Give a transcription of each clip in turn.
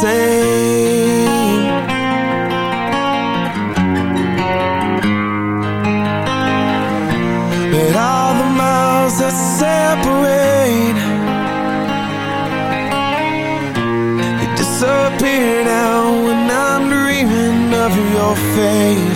same. But all the miles that separate They disappear now when I'm dreaming of your face.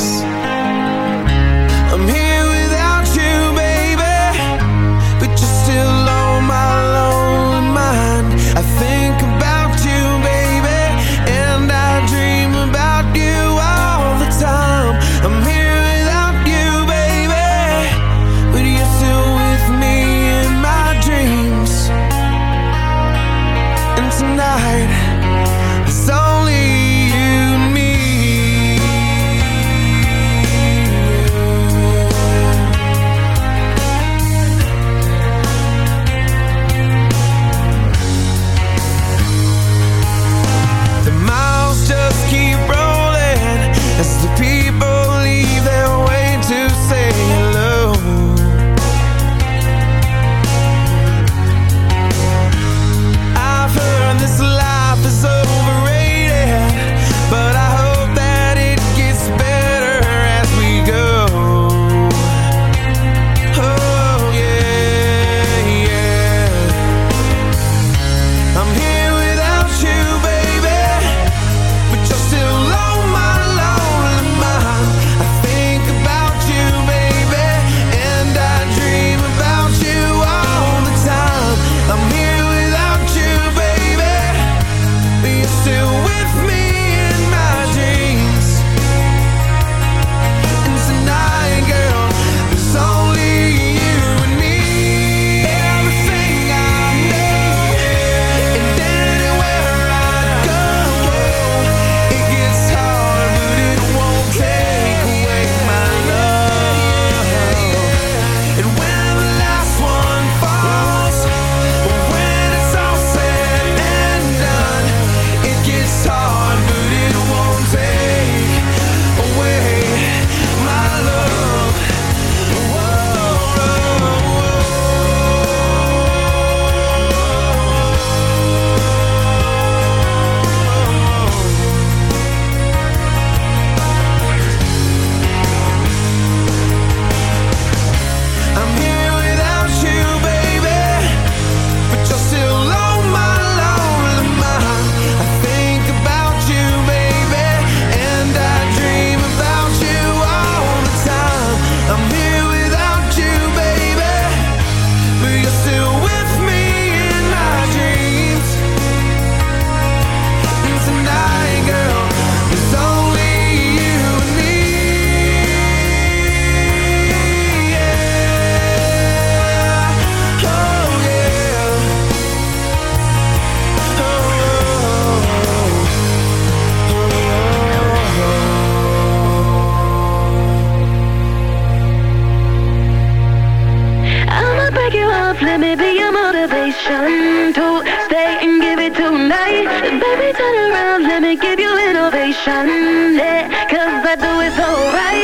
let me give you innovation, yeah, cause I do it so right.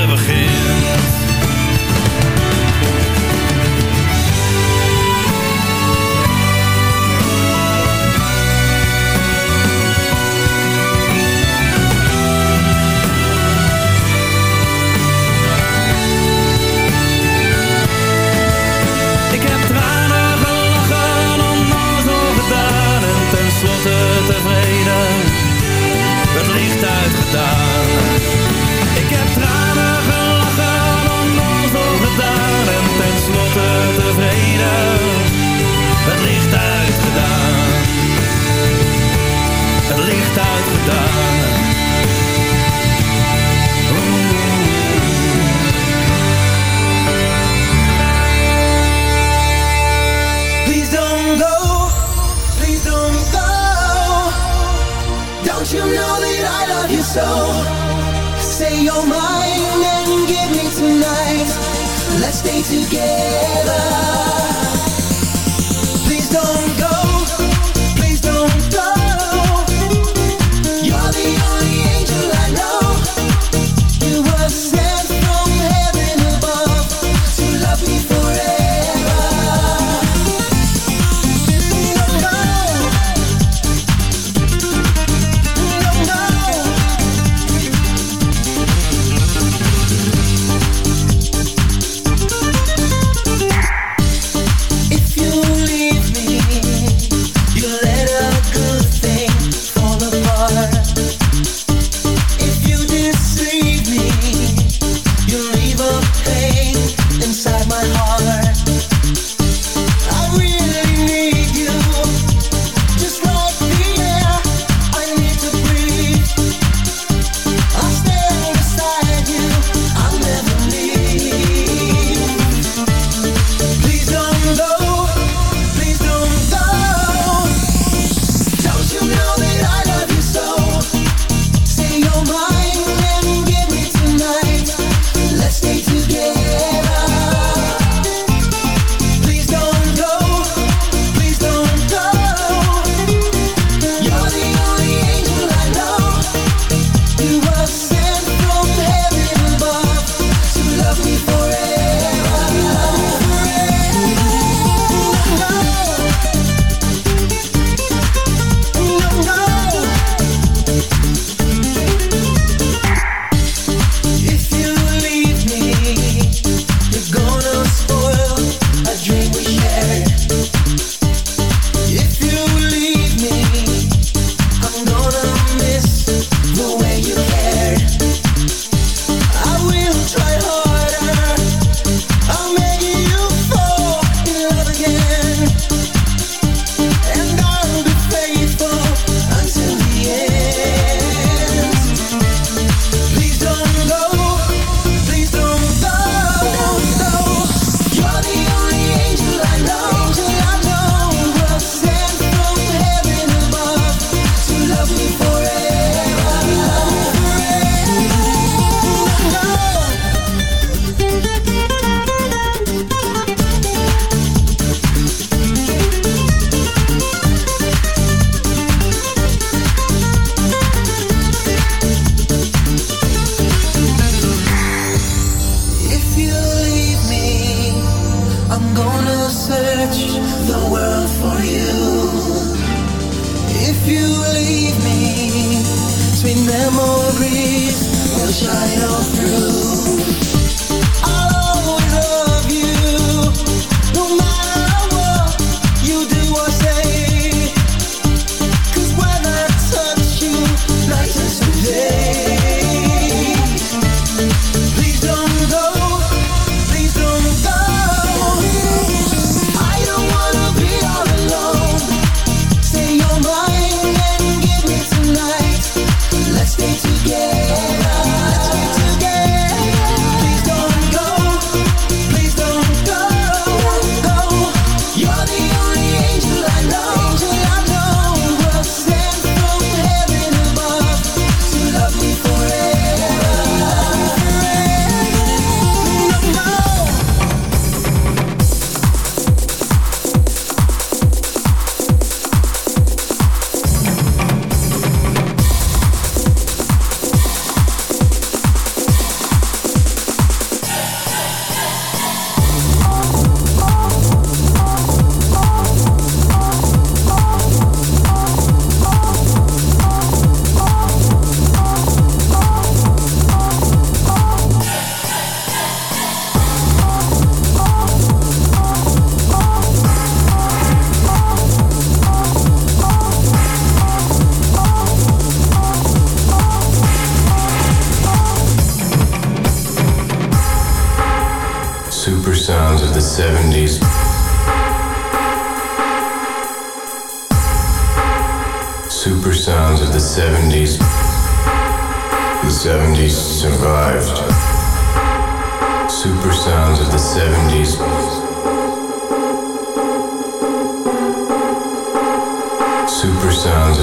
memories will shine all through.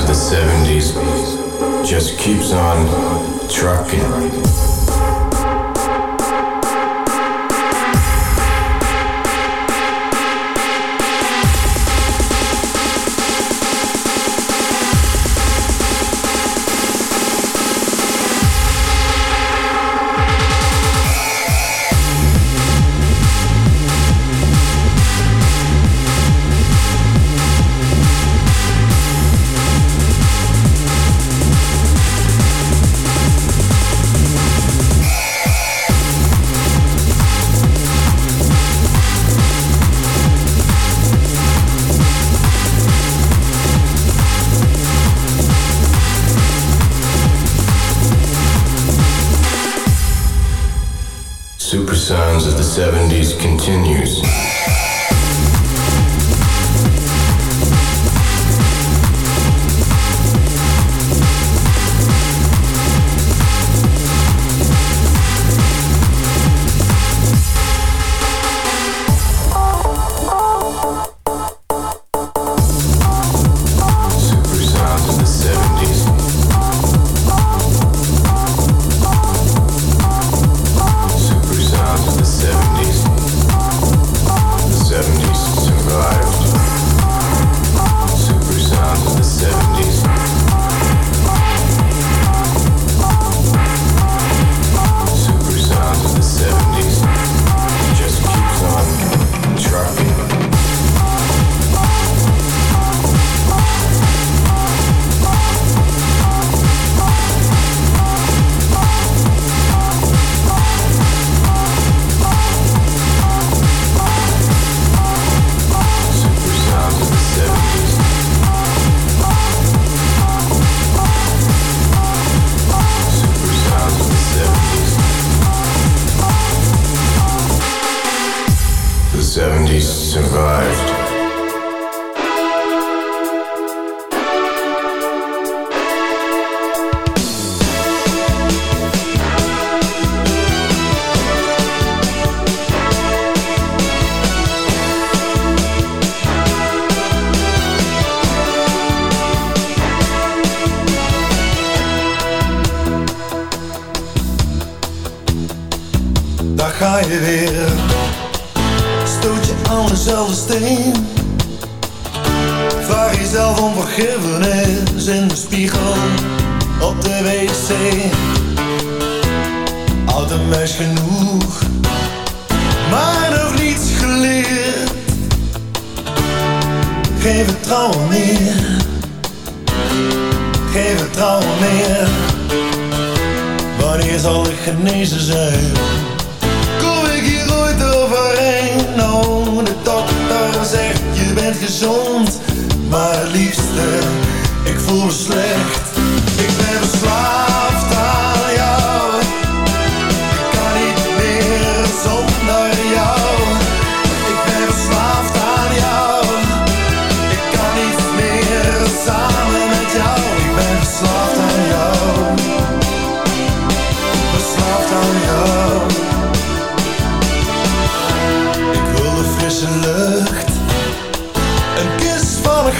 The 70s just keeps on trucking.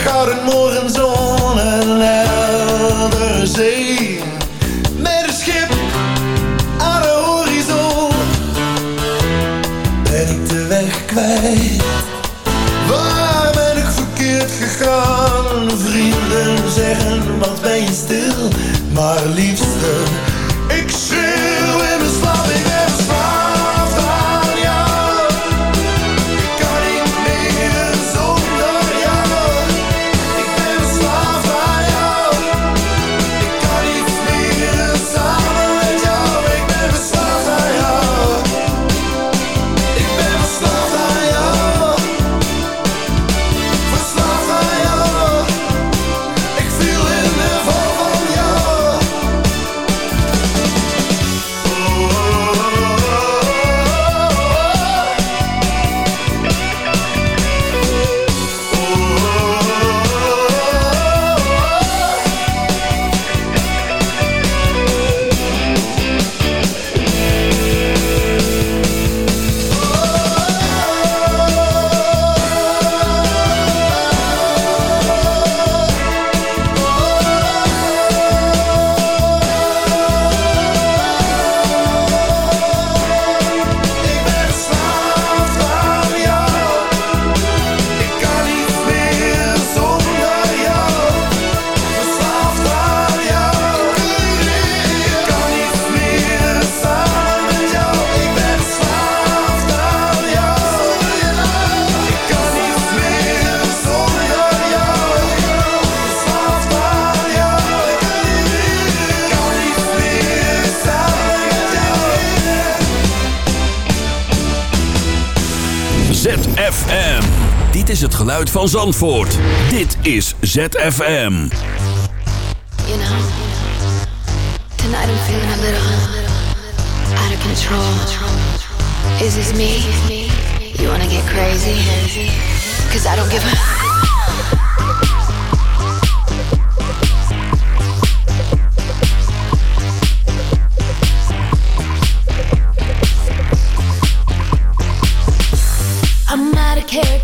gouden morgenzon een heldere zee. Met een schip aan de horizon ben ik de weg kwijt. Waar ben ik verkeerd gegaan? Vrienden zeggen, wat ben je stil? Maar liefste ZFM. Dit is het geluid van Zandvoort. Dit is ZFM. You know, tonight I'm feeling a little out of control. Is this me? You wanna get crazy? Cause I don't give a...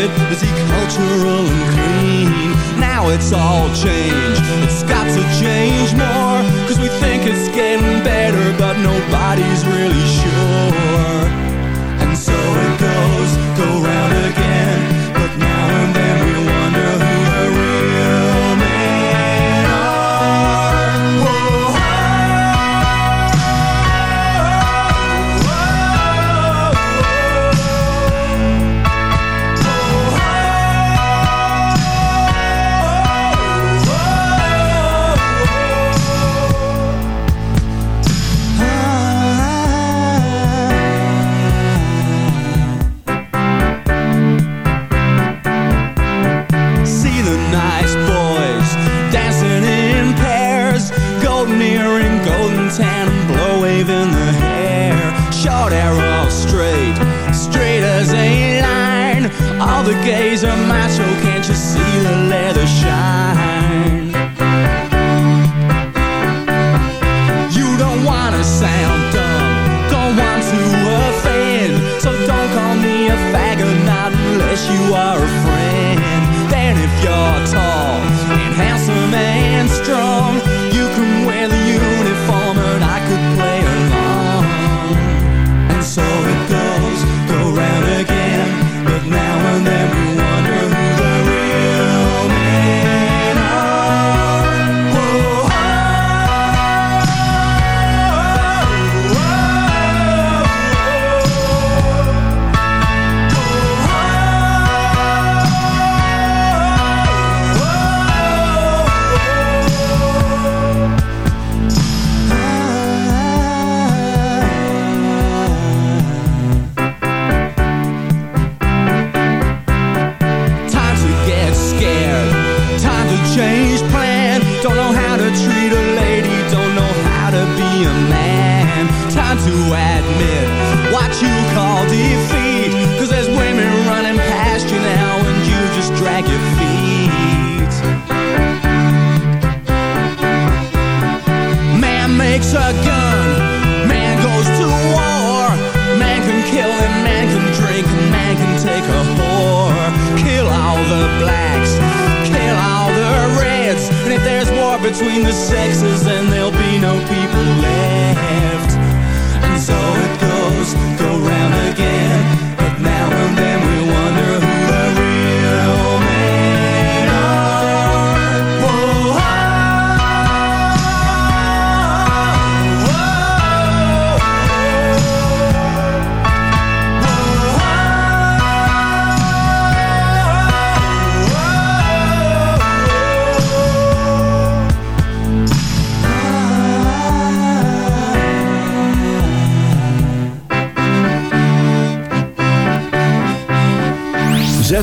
it is he cultural and clean? Now it's all changed. It's got to change more, cause we think it's gay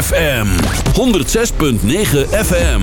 Fm, 106.9 FM